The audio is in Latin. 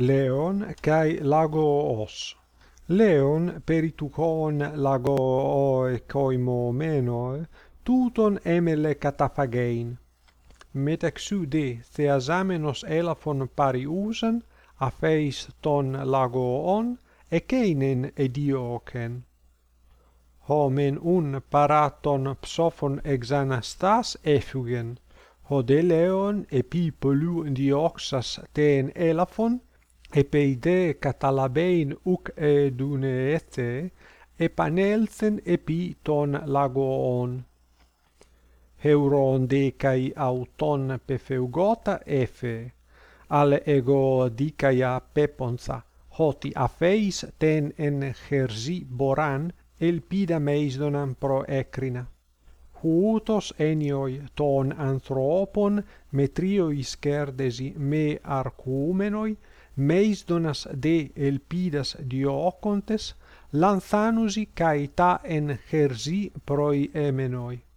Leon kai lago os. Leon peritucon koimo meno tuton emele katafagein. Μεταξύ δε θεαζάμενος έλαφον παριούσαν, αφέης των λαγοών, εκείνεν εδίωκεν. Ο μεν ούν παρά των ψόφων εξαναστάς έφυγεν, ο δε λέον επί πολλού διώξας τέν έλαφον, epeide katalabein uk eduneethe epanelsen epi ton lagoon. Heuron decai auton pefeugota efe, al ego dicaia peponza hoti afeis ten en herzi boran elpida meisdonan pro ecrina. Huutos enioi ton anthropon metrio iskerdesi me arcumenoi, meisdonas de elpidas diocontes lanthanusi kai ta en hersi proimenoi